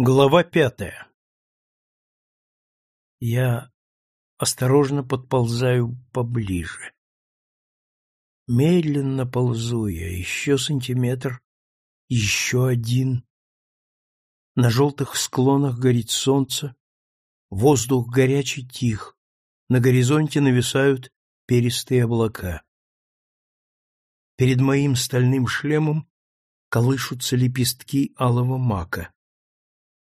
Глава пятая Я осторожно подползаю поближе. Медленно ползу я, еще сантиметр, еще один. На желтых склонах горит солнце, воздух горячий тих, на горизонте нависают перистые облака. Перед моим стальным шлемом колышутся лепестки алого мака.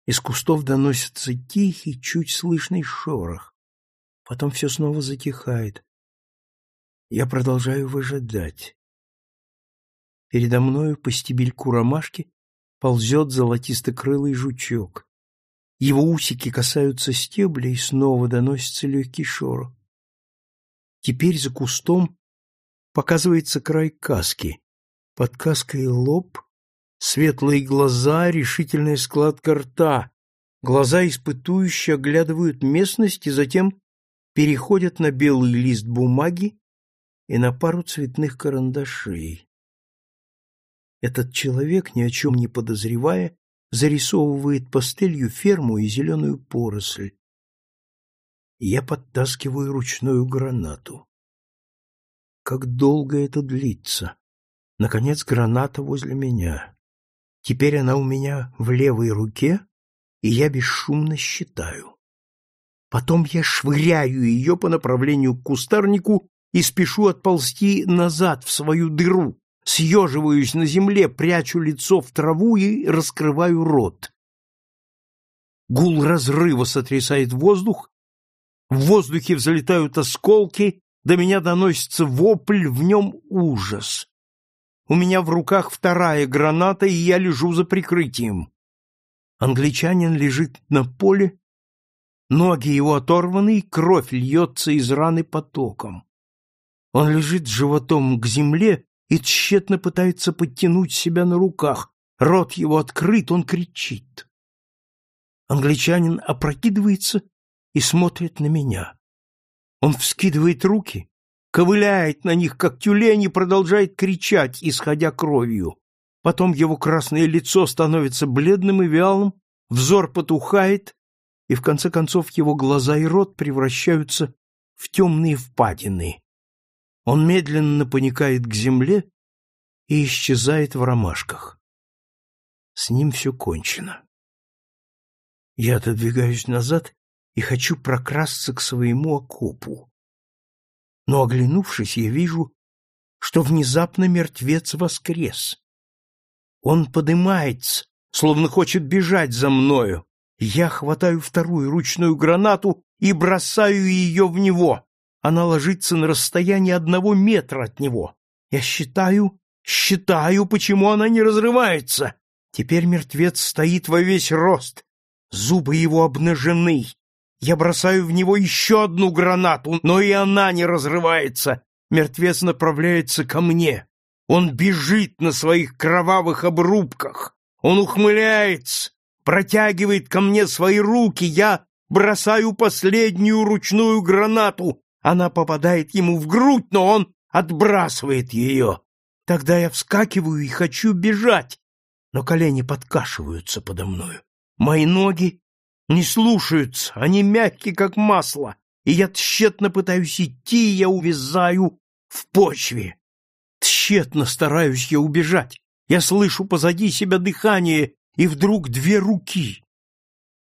Из кустов доносится тихий, чуть слышный шорох. Потом все снова затихает. Я продолжаю выжидать. Передо мною по стебельку ромашки ползет золотисто-крылый жучок. Его усики касаются стебля, и снова доносится легкий шорох. Теперь за кустом показывается край каски. Под каской лоб, Светлые глаза, решительная складка рта. Глаза испытующе оглядывают местность и затем переходят на белый лист бумаги и на пару цветных карандашей. Этот человек, ни о чем не подозревая, зарисовывает пастелью ферму и зеленую поросль. Я подтаскиваю ручную гранату. Как долго это длится? Наконец граната возле меня. Теперь она у меня в левой руке, и я бесшумно считаю. Потом я швыряю ее по направлению к кустарнику и спешу отползти назад в свою дыру, съеживаюсь на земле, прячу лицо в траву и раскрываю рот. Гул разрыва сотрясает воздух, в воздухе взлетают осколки, до меня доносится вопль, в нем ужас. У меня в руках вторая граната, и я лежу за прикрытием. Англичанин лежит на поле, ноги его оторваны, и кровь льется из раны потоком. Он лежит животом к земле и тщетно пытается подтянуть себя на руках. Рот его открыт, он кричит. Англичанин опрокидывается и смотрит на меня. Он вскидывает руки, ковыляет на них, как тюлень, и продолжает кричать, исходя кровью. Потом его красное лицо становится бледным и вялым, взор потухает, и в конце концов его глаза и рот превращаются в темные впадины. Он медленно поникает к земле и исчезает в ромашках. С ним все кончено. Я отодвигаюсь назад и хочу прокрасться к своему окопу но, оглянувшись, я вижу, что внезапно мертвец воскрес. Он подымается, словно хочет бежать за мною. Я хватаю вторую ручную гранату и бросаю ее в него. Она ложится на расстоянии одного метра от него. Я считаю, считаю, почему она не разрывается. Теперь мертвец стоит во весь рост. Зубы его обнажены. Я бросаю в него еще одну гранату, но и она не разрывается. Мертвец направляется ко мне. Он бежит на своих кровавых обрубках. Он ухмыляется, протягивает ко мне свои руки. Я бросаю последнюю ручную гранату. Она попадает ему в грудь, но он отбрасывает ее. Тогда я вскакиваю и хочу бежать, но колени подкашиваются подо мною. Мои ноги не слушаются, они мягкие, как масло, и я тщетно пытаюсь идти, я увязаю в почве. Тщетно стараюсь я убежать. Я слышу позади себя дыхание, и вдруг две руки.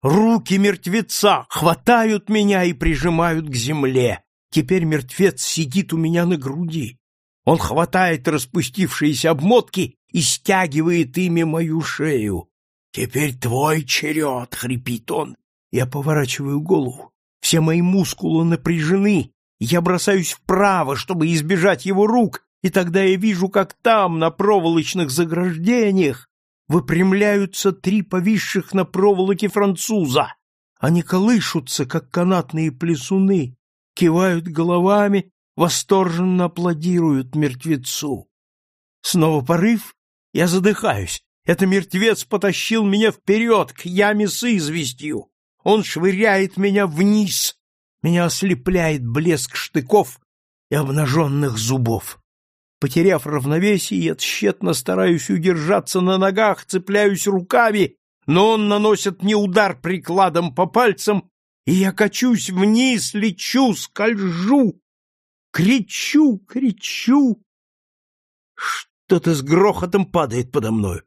Руки мертвеца хватают меня и прижимают к земле. Теперь мертвец сидит у меня на груди. Он хватает распустившиеся обмотки и стягивает ими мою шею. «Теперь твой черед!» — хрипит он. Я поворачиваю голову. Все мои мускулы напряжены. Я бросаюсь вправо, чтобы избежать его рук, и тогда я вижу, как там, на проволочных заграждениях, выпрямляются три повисших на проволоке француза. Они колышутся, как канатные плесуны, кивают головами, восторженно аплодируют мертвецу. Снова порыв, я задыхаюсь. Это мертвец потащил меня вперед, к яме с известью. Он швыряет меня вниз. Меня ослепляет блеск штыков и обнаженных зубов. Потеряв равновесие, я тщетно стараюсь удержаться на ногах, цепляюсь руками, но он наносит мне удар прикладом по пальцам, и я качусь вниз, лечу, скольжу, кричу, кричу. Что-то с грохотом падает подо мною.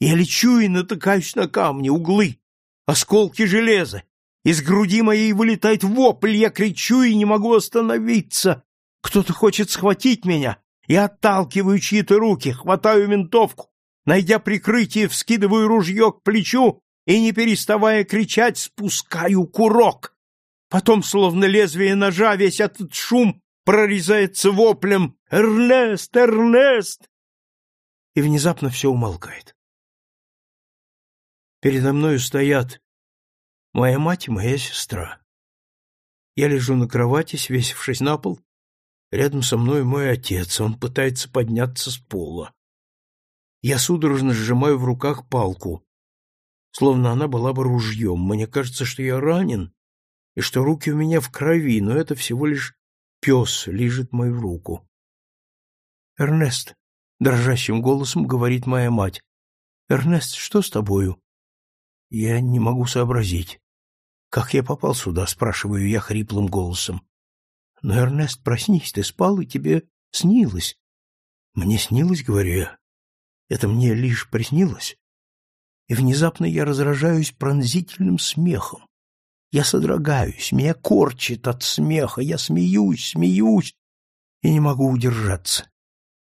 Я лечу и натыкаюсь на камни, углы, осколки железа. Из груди моей вылетает вопль, я кричу и не могу остановиться. Кто-то хочет схватить меня. Я отталкиваю чьи-то руки, хватаю винтовку, найдя прикрытие, вскидываю ружье к плечу и, не переставая кричать, спускаю курок. Потом, словно лезвие ножа, весь этот шум прорезается воплем «Эрнест! Эрнест!» И внезапно все умолкает. Передо мною стоят моя мать и моя сестра. Я лежу на кровати, свесившись на пол. Рядом со мной мой отец, он пытается подняться с пола. Я судорожно сжимаю в руках палку, словно она была бы ружьем. Мне кажется, что я ранен, и что руки у меня в крови, но это всего лишь пес лижет мою руку. «Эрнест», — дрожащим голосом говорит моя мать, — «Эрнест, что с тобою?» Я не могу сообразить. Как я попал сюда, спрашиваю я хриплым голосом. Но, Эрнест, проснись, ты спал, и тебе снилось. Мне снилось, говорю я. Это мне лишь приснилось. И внезапно я разражаюсь пронзительным смехом. Я содрогаюсь, меня корчит от смеха, я смеюсь, смеюсь и не могу удержаться.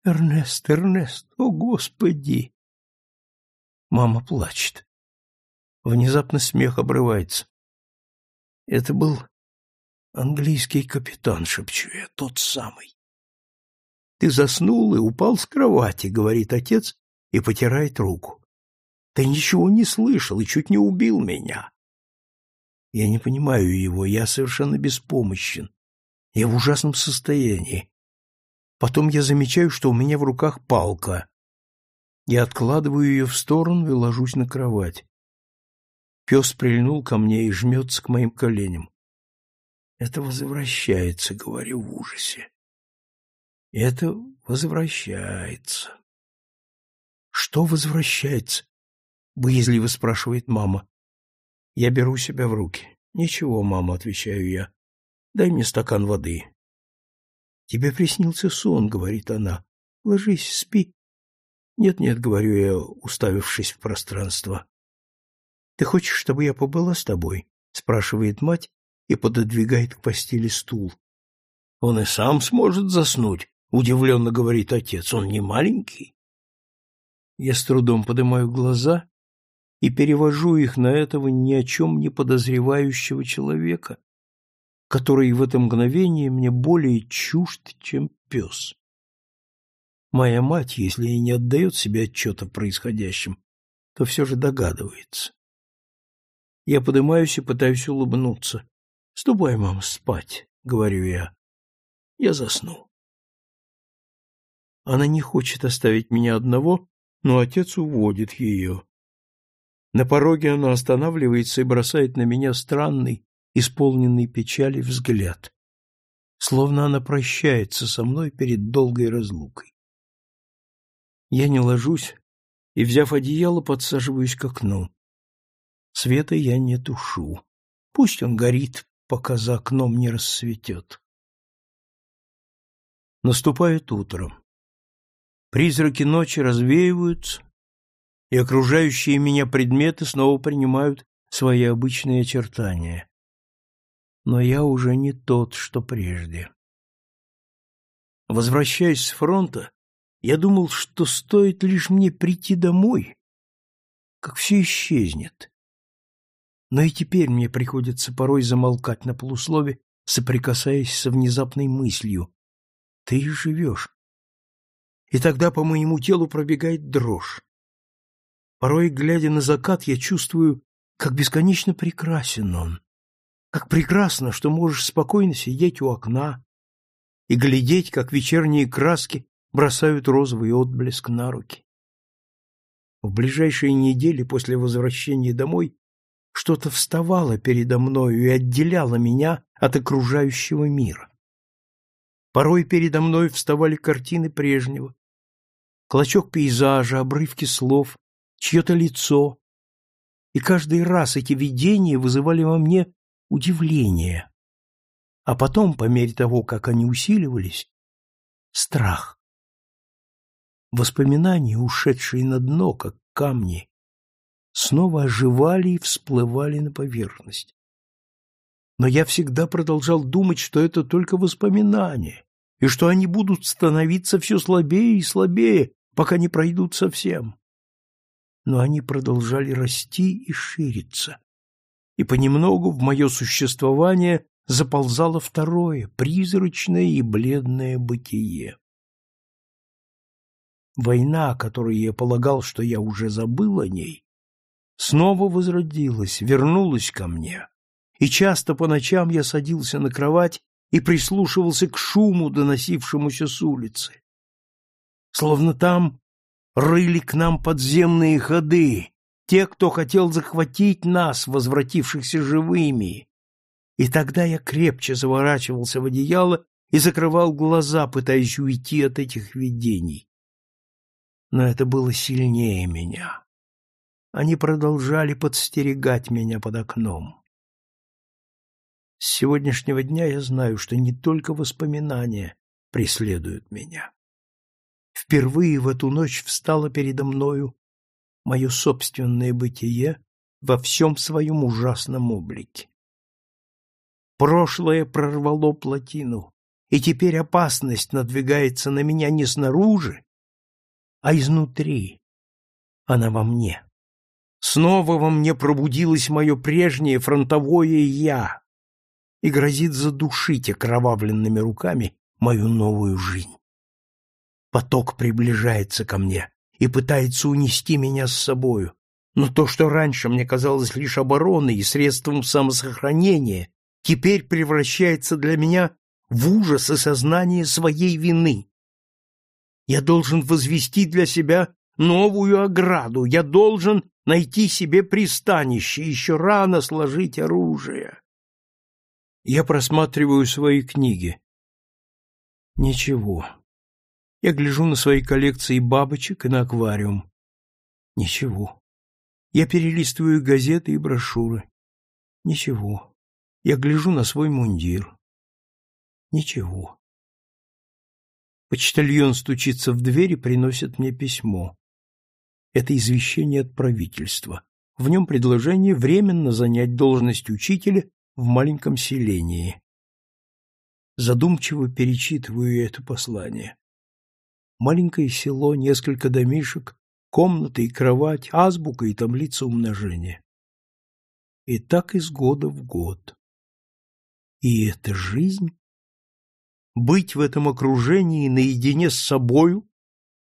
Эрнест, Эрнест, о, Господи! Мама плачет. Внезапно смех обрывается. Это был английский капитан, шепчу я, тот самый. Ты заснул и упал с кровати, говорит отец и потирает руку. Ты ничего не слышал и чуть не убил меня. Я не понимаю его, я совершенно беспомощен. Я в ужасном состоянии. Потом я замечаю, что у меня в руках палка. Я откладываю ее в сторону и ложусь на кровать. Пес прильнул ко мне и жмется к моим коленям. Это возвращается, говорю в ужасе. Это возвращается. Что возвращается? Боязливо спрашивает мама. Я беру себя в руки. Ничего, мама, отвечаю я. Дай мне стакан воды. Тебе приснился сон, говорит она. Ложись, спи. Нет-нет, говорю я, уставившись в пространство. Ты хочешь, чтобы я побыла с тобой? спрашивает мать и пододвигает к постели стул. Он и сам сможет заснуть, удивленно говорит отец. Он не маленький. Я с трудом поднимаю глаза и перевожу их на этого ни о чем не подозревающего человека, который в это мгновение мне более чужд, чем пес. Моя мать, если и не отдает себе отчета в происходящем, то все же догадывается. Я поднимаюсь и пытаюсь улыбнуться. «Ступай, мам, спать», — говорю я. Я засну. Она не хочет оставить меня одного, но отец уводит ее. На пороге она останавливается и бросает на меня странный, исполненный печали взгляд, словно она прощается со мной перед долгой разлукой. Я не ложусь и, взяв одеяло, подсаживаюсь к окну. Света я не тушу. Пусть он горит, пока за окном не рассветет. Наступает утро. Призраки ночи развеиваются, и окружающие меня предметы снова принимают свои обычные очертания. Но я уже не тот, что прежде. Возвращаясь с фронта, я думал, что стоит лишь мне прийти домой, как все исчезнет, но и теперь мне приходится порой замолкать на полуслове, соприкасаясь со внезапной мыслью. Ты живешь. И тогда по моему телу пробегает дрожь. Порой, глядя на закат, я чувствую, как бесконечно прекрасен он. Как прекрасно, что можешь спокойно сидеть у окна и глядеть, как вечерние краски бросают розовый отблеск на руки. В ближайшие недели после возвращения домой что-то вставало передо мною и отделяло меня от окружающего мира. Порой передо мной вставали картины прежнего. Клочок пейзажа, обрывки слов, чье-то лицо, и каждый раз эти видения вызывали во мне удивление, а потом, по мере того, как они усиливались, страх. Воспоминания, ушедшие на дно, как камни, снова оживали и всплывали на поверхность. Но я всегда продолжал думать, что это только воспоминания, и что они будут становиться все слабее и слабее, пока не пройдут совсем. Но они продолжали расти и шириться, и понемногу в мое существование заползало второе, призрачное и бледное бытие. Война, о которой я полагал, что я уже забыл о ней, снова возродилась, вернулась ко мне, и часто по ночам я садился на кровать и прислушивался к шуму, доносившемуся с улицы. Словно там рыли к нам подземные ходы, те, кто хотел захватить нас, возвратившихся живыми. И тогда я крепче заворачивался в одеяло и закрывал глаза, пытаясь уйти от этих видений. Но это было сильнее меня. Они продолжали подстерегать меня под окном. С сегодняшнего дня я знаю, что не только воспоминания преследуют меня. Впервые в эту ночь встало передо мною мое собственное бытие во всем своем ужасном облике. Прошлое прорвало плотину, и теперь опасность надвигается на меня не снаружи, а изнутри. Она во мне. Снова во мне пробудилось мое прежнее фронтовое «я» и грозит задушить окровавленными руками мою новую жизнь. Поток приближается ко мне и пытается унести меня с собою, но то, что раньше мне казалось лишь обороной и средством самосохранения, теперь превращается для меня в ужас и сознание своей вины. Я должен возвести для себя новую ограду, я должен найти себе пристанище, еще рано сложить оружие. Я просматриваю свои книги. Ничего. Я гляжу на свои коллекции бабочек и на аквариум. Ничего. Я перелистываю газеты и брошюры. Ничего. Я гляжу на свой мундир. Ничего. Почтальон стучится в дверь и приносит мне письмо. Это извещение от правительства. В нем предложение временно занять должность учителя в маленьком селении. Задумчиво перечитываю это послание. Маленькое село, несколько домишек, комната и кровать, азбука и таблица умножения. И так из года в год. И это жизнь? Быть в этом окружении наедине с собою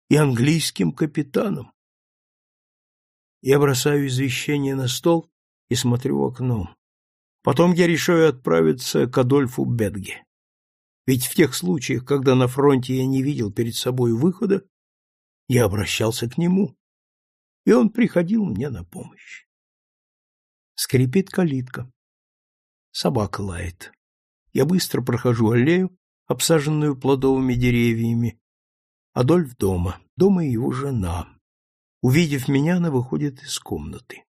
и английским капитаном? Я бросаю извещение на стол и смотрю в окно. Потом я решаю отправиться к Адольфу Бетге. Ведь в тех случаях, когда на фронте я не видел перед собой выхода, я обращался к нему, и он приходил мне на помощь. Скрипит калитка. Собака лает. Я быстро прохожу аллею, обсаженную плодовыми деревьями. Адольф дома. Дома его жена. Увидев меня, она выходит из комнаты.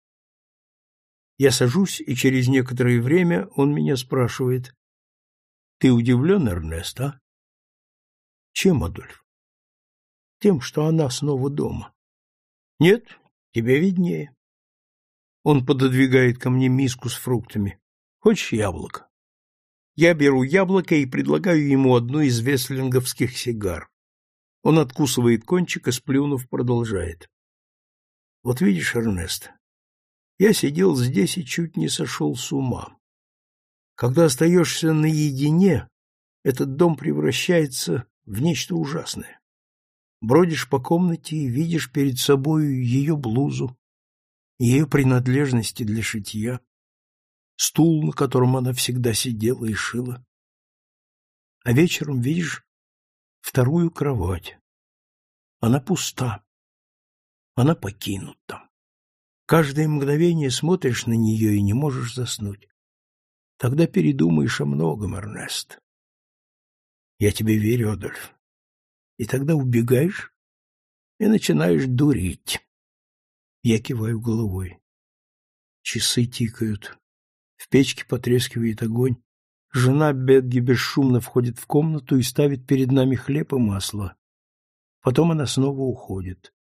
Я сажусь, и через некоторое время он меня спрашивает. — Ты удивлен, Эрнест, а? — Чем, Адольф? — Тем, что она снова дома. — Нет, тебе виднее. Он пододвигает ко мне миску с фруктами. Хочешь яблоко? Я беру яблоко и предлагаю ему одну из веслинговских сигар. Он откусывает кончик и, сплюнув, продолжает. Вот видишь, Эрнест, я сидел здесь и чуть не сошел с ума. Когда остаешься наедине, этот дом превращается в нечто ужасное. Бродишь по комнате и видишь перед собой ее блузу, ее принадлежности для шитья, стул, на котором она всегда сидела и шила. А вечером видишь вторую кровать. Она пуста. Она покинута. Каждое мгновение смотришь на нее и не можешь заснуть. Тогда передумаешь о многом, Эрнест. Я тебе верю, Адольф. И тогда убегаешь и начинаешь дурить. Я киваю головой. Часы тикают. В печке потрескивает огонь. Жена Бетги бесшумно входит в комнату и ставит перед нами хлеб и масло. Потом она снова уходит.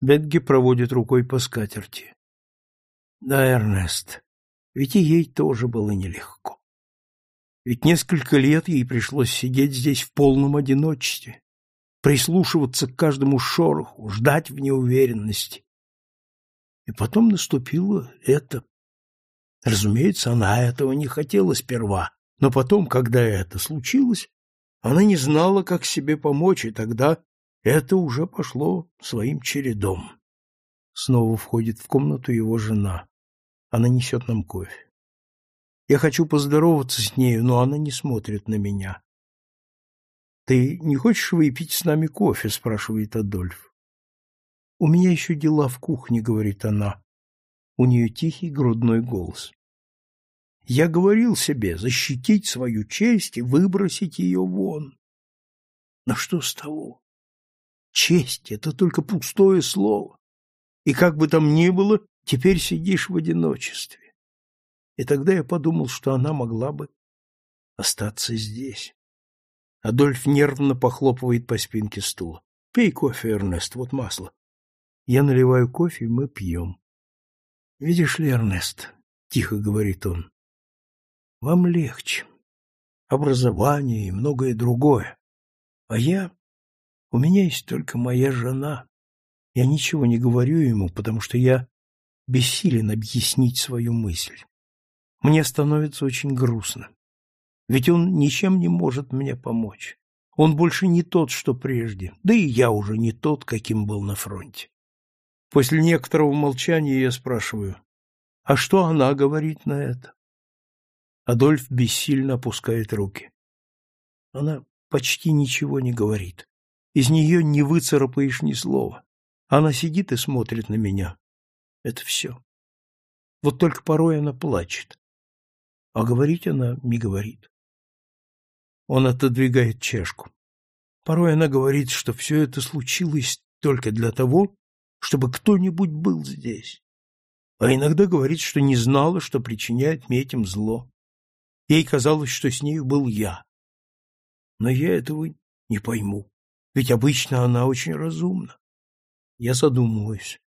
Бетги проводит рукой по скатерти. Да, Эрнест, ведь и ей тоже было нелегко. Ведь несколько лет ей пришлось сидеть здесь в полном одиночестве, прислушиваться к каждому шороху, ждать в неуверенности. И потом наступило это. Разумеется, она этого не хотела сперва, но потом, когда это случилось, она не знала, как себе помочь, и тогда это уже пошло своим чередом. Снова входит в комнату его жена. Она несет нам кофе. Я хочу поздороваться с нею, но она не смотрит на меня. «Ты не хочешь выпить с нами кофе?» — спрашивает Адольф. «У меня еще дела в кухне», — говорит она. У нее тихий грудной голос. Я говорил себе защитить свою честь и выбросить ее вон. Но что с того? Честь — это только пустое слово. И как бы там ни было, теперь сидишь в одиночестве. И тогда я подумал, что она могла бы остаться здесь. Адольф нервно похлопывает по спинке стула. — Пей кофе, Эрнест, вот масло. Я наливаю кофе, и мы пьем. — Видишь ли, Эрнест, — тихо говорит он, — вам легче. Образование и многое другое. А я... У меня есть только моя жена. Я ничего не говорю ему, потому что я бессилен объяснить свою мысль. Мне становится очень грустно. Ведь он ничем не может мне помочь. Он больше не тот, что прежде, да и я уже не тот, каким был на фронте. После некоторого молчания я спрашиваю, а что она говорит на это? Адольф бессильно опускает руки. Она почти ничего не говорит. Из нее не выцарапаешь ни слова. Она сидит и смотрит на меня. Это все. Вот только порой она плачет. А говорить она не говорит. Он отодвигает чашку. Порой она говорит, что все это случилось только для того, чтобы кто-нибудь был здесь. А иногда говорит, что не знала, что причиняет мне этим зло. Ей казалось, что с нею был я. Но я этого не пойму, ведь обычно она очень разумна. Я задумываюсь.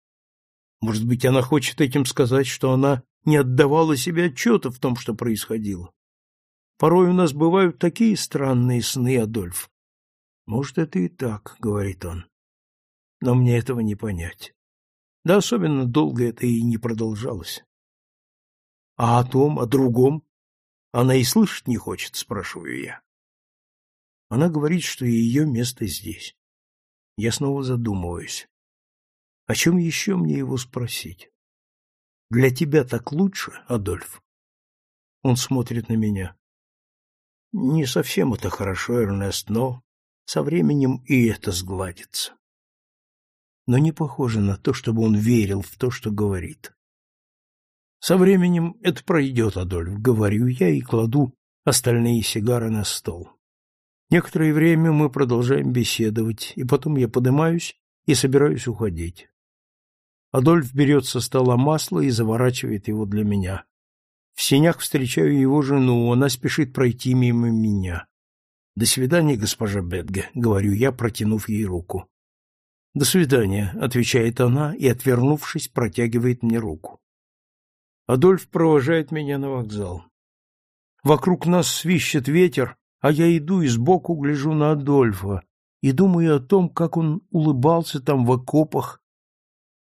Может быть, она хочет этим сказать, что она не отдавала себе отчета в том, что происходило. Порой у нас бывают такие странные сны, Адольф. Может, это и так, говорит он. Но мне этого не понять. Да особенно долго это и не продолжалось. А о том, о другом она и слышать не хочет, спрашиваю я. Она говорит, что ее место здесь. Я снова задумываюсь. О чем еще мне его спросить? Для тебя так лучше, Адольф? Он смотрит на меня. Не совсем это хорошо, Эрнест, но со временем и это сгладится. Но не похоже на то, чтобы он верил в то, что говорит. Со временем это пройдет, Адольф, говорю я и кладу остальные сигары на стол. Некоторое время мы продолжаем беседовать, и потом я поднимаюсь и собираюсь уходить. Адольф берет со стола масло и заворачивает его для меня. В сенях встречаю его жену, она спешит пройти мимо меня. «До свидания, госпожа Бетге», — говорю я, протянув ей руку. «До свидания», — отвечает она и, отвернувшись, протягивает мне руку. Адольф провожает меня на вокзал. Вокруг нас свищет ветер, а я иду и сбоку гляжу на Адольфа и думаю о том, как он улыбался там в окопах,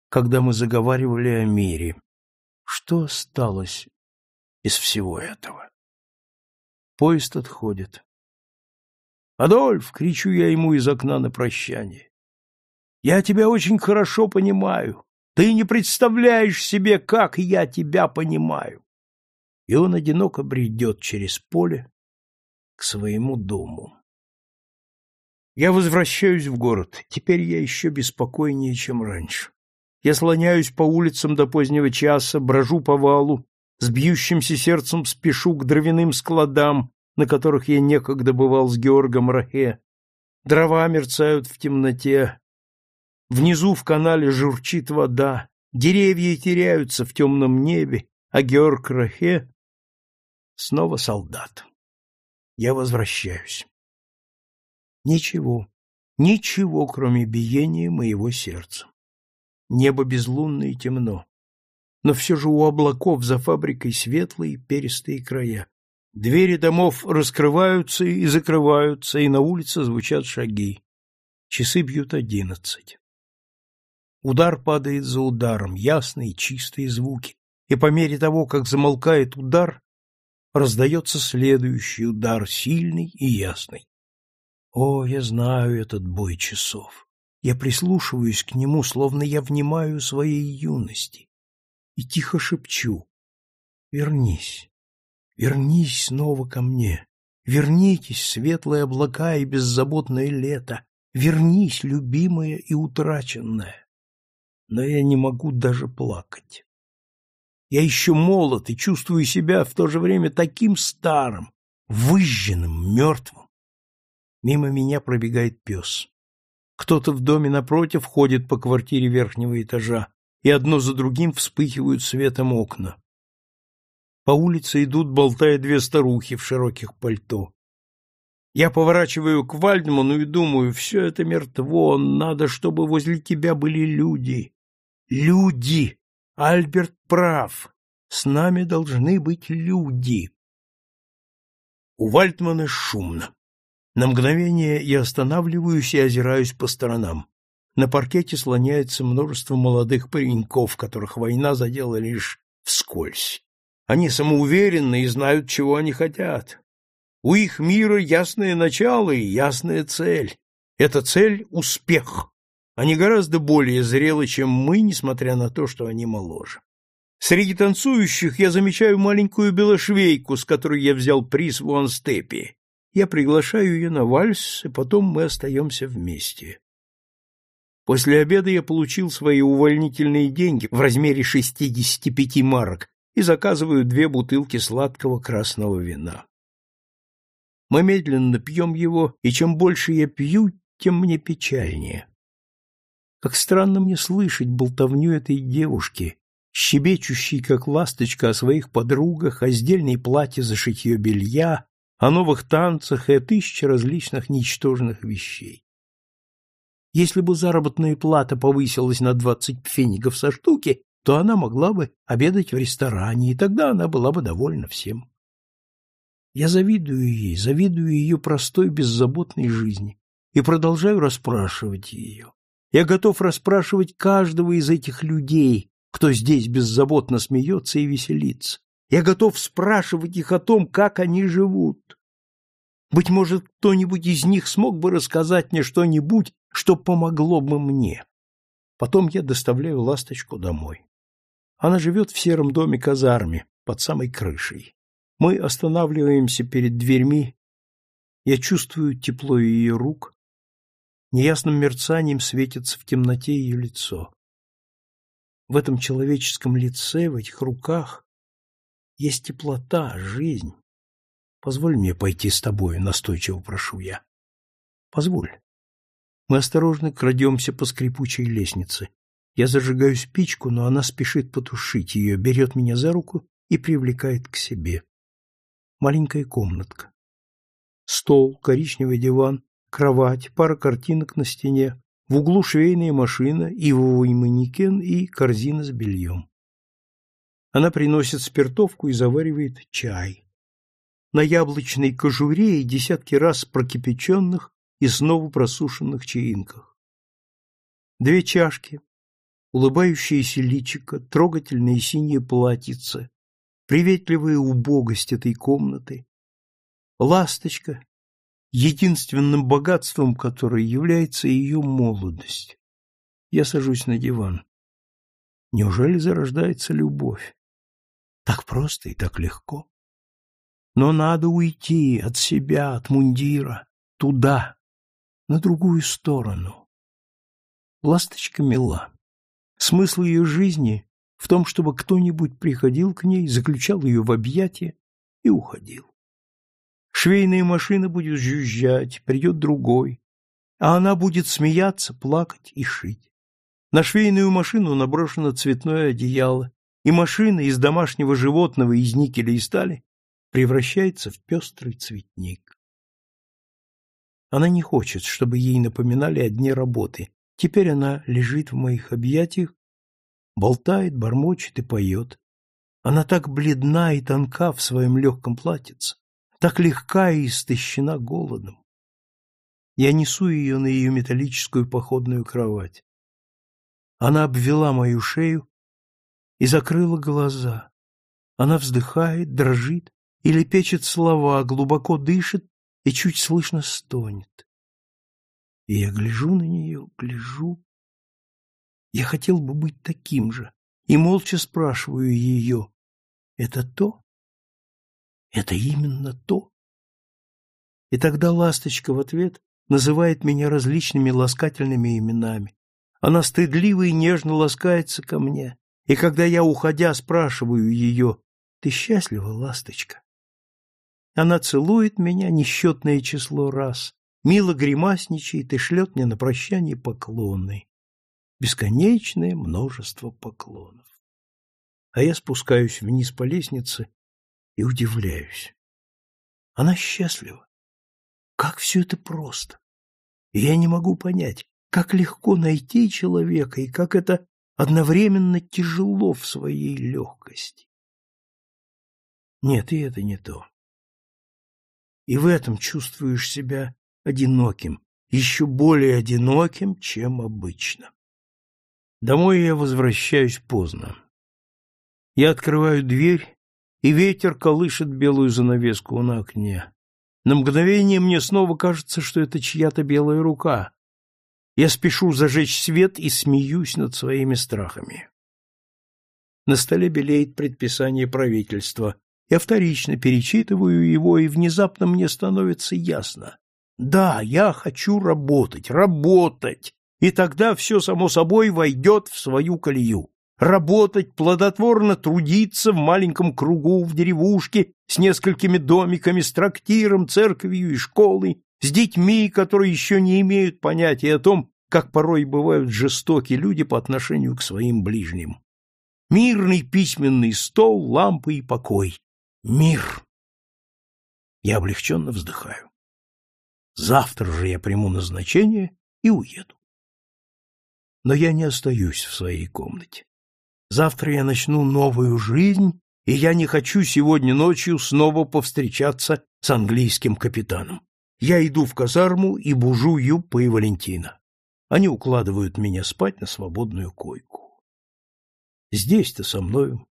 когда мы заговаривали о мире. Что осталось из всего этого. Поезд отходит. «Адольф!» — кричу я ему из окна на прощание. «Я тебя очень хорошо понимаю. Ты не представляешь себе, как я тебя понимаю!» И он одиноко бредет через поле к своему дому. Я возвращаюсь в город. Теперь я еще беспокойнее, чем раньше. Я слоняюсь по улицам до позднего часа, брожу по валу, с бьющимся сердцем спешу к дровяным складам, на которых я некогда бывал с Георгом Рахе. Дрова мерцают в темноте. Внизу в канале журчит вода. Деревья теряются в темном небе, а Георг Рахе снова солдат. Я возвращаюсь. Ничего, ничего, кроме биения моего сердца. Небо безлунно и темно. Но все же у облаков за фабрикой светлые перистые края. Двери домов раскрываются и закрываются, и на улице звучат шаги. Часы бьют одиннадцать. Удар падает за ударом, ясные, чистые звуки, и по мере того, как замолкает удар, раздается следующий удар, сильный и ясный. О, я знаю этот бой часов. Я прислушиваюсь к нему, словно я внимаю своей юности, и тихо шепчу «Вернись, вернись снова ко мне, вернитесь, светлые облака и беззаботное лето, вернись, любимая и утраченная». Но я не могу даже плакать. Я еще молод и чувствую себя в то же время таким старым, выжженным, мертвым. Мимо меня пробегает пес. Кто-то в доме напротив ходит по квартире верхнего этажа, и одно за другим вспыхивают светом окна. По улице идут, болтая две старухи в широких пальто. Я поворачиваю к Вальдману и думаю, все это мертво, надо, чтобы возле тебя были люди. Люди! Альберт прав. С нами должны быть люди. У Вальтмана шумно. На мгновение я останавливаюсь и озираюсь по сторонам. На паркете слоняется множество молодых пареньков, которых война задела лишь вскользь. Они самоуверенны и знают, чего они хотят. У их мира ясное начало и ясная цель. Эта цель — успех. Они гораздо более зрелы, чем мы, несмотря на то, что они моложе. Среди танцующих я замечаю маленькую белошвейку, с которой я взял приз в Уанстепе. Я приглашаю ее на вальс, и потом мы остаемся вместе. После обеда я получил свои увольнительные деньги в размере 65 марок и заказываю две бутылки сладкого красного вина. Мы медленно пьем его, и чем больше я пью, тем мне печальнее. Как странно мне слышать болтовню этой девушки, щебечущей, как ласточка, о своих подругах, о сдельной платье за шитье белья, о новых танцах и о тысяче различных ничтожных вещей. Если бы заработная плата повысилась на двадцать пфенигов со штуки, то она могла бы обедать в ресторане, и тогда она была бы довольна всем. Я завидую ей, завидую ее простой, беззаботной жизни и продолжаю расспрашивать ее. Я готов расспрашивать каждого из этих людей, кто здесь беззаботно смеется и веселится. Я готов спрашивать их о том, как они живут. Быть может, кто-нибудь из них смог бы рассказать мне что-нибудь, что помогло бы мне. Потом я доставляю ласточку домой. Она живет в сером доме казарме, под самой крышей. Мы останавливаемся перед дверьми. Я чувствую тепло ее рук, Неясным мерцанием светится в темноте ее лицо. В этом человеческом лице, в этих руках есть теплота, жизнь. Позволь мне пойти с тобою, настойчиво прошу я. Позволь. Мы осторожно крадемся по скрипучей лестнице. Я зажигаю спичку, но она спешит потушить ее, берет меня за руку и привлекает к себе. Маленькая комнатка. Стол, коричневый диван, кровать, пара картинок на стене, в углу швейная машина, ивовый манекен и корзина с бельем. Она приносит спиртовку и заваривает чай. На яблочной кожуре и десятки раз прокипяченных и снова просушенных чаинках. Две чашки, улыбающееся личико, трогательное синее платьице, приветливая убогость этой комнаты, ласточка, единственным богатством которой является ее молодость. Я сажусь на диван. Неужели зарождается любовь? Так просто и так легко. Но надо уйти от себя, от мундира, туда, на другую сторону. Ласточка мила. Смысл ее жизни в том, чтобы кто-нибудь приходил к ней, заключал ее в объятия и уходил. Швейная машина будет жужжать, придет другой, а она будет смеяться, плакать и шить. На швейную машину наброшено цветное одеяло, и машина из домашнего животного из никеля и стали превращается в пестрый цветник. Она не хочет, чтобы ей напоминали о дне работы. Теперь она лежит в моих объятиях, болтает, бормочет и поет. Она так бледна и тонка в своем легком платьице, так легка и истощена голодом. Я несу ее на ее металлическую походную кровать. Она обвела мою шею и закрыла глаза. Она вздыхает, дрожит и лепечет слова, глубоко дышит и чуть слышно стонет. И я гляжу на нее, гляжу. Я хотел бы быть таким же, и молча спрашиваю ее, это то? Это именно то? И тогда ласточка в ответ называет меня различными ласкательными именами. Она стыдливо и нежно ласкается ко мне, и когда я, уходя, спрашиваю ее, «Ты счастлива, ласточка?» Она целует меня несчетное число раз, мило гримасничает и шлет мне на прощание поклоны. Бесконечное множество поклонов. А я спускаюсь вниз по лестнице и удивляюсь. Она счастлива. Как все это просто. И я не могу понять, как легко найти человека и как это одновременно тяжело в своей легкости. Нет, и это не то. И в этом чувствуешь себя одиноким, еще более одиноким, чем обычно. Домой я возвращаюсь поздно. Я открываю дверь, и ветер колышет белую занавеску на окне. На мгновение мне снова кажется, что это чья-то белая рука. Я спешу зажечь свет и смеюсь над своими страхами. На столе белеет предписание правительства. Я вторично перечитываю его, и внезапно мне становится ясно. Да, я хочу работать, работать, и тогда все само собой войдет в свою колею. Работать, плодотворно трудиться в маленьком кругу в деревушке с несколькими домиками, с трактиром, церковью и школой, с детьми, которые еще не имеют понятия о том, как порой бывают жестоки люди по отношению к своим ближним. Мирный письменный стол, лампы и покой. Мир. Я облегченно вздыхаю. Завтра же я приму назначение и уеду. Но я не остаюсь в своей комнате. Завтра я начну новую жизнь, и я не хочу сегодня ночью снова повстречаться с английским капитаном. Я иду в казарму и бужу Юппа и Валентина. Они укладывают меня спать на свободную койку. Здесь-то со мною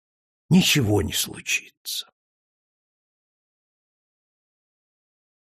ничего не случится.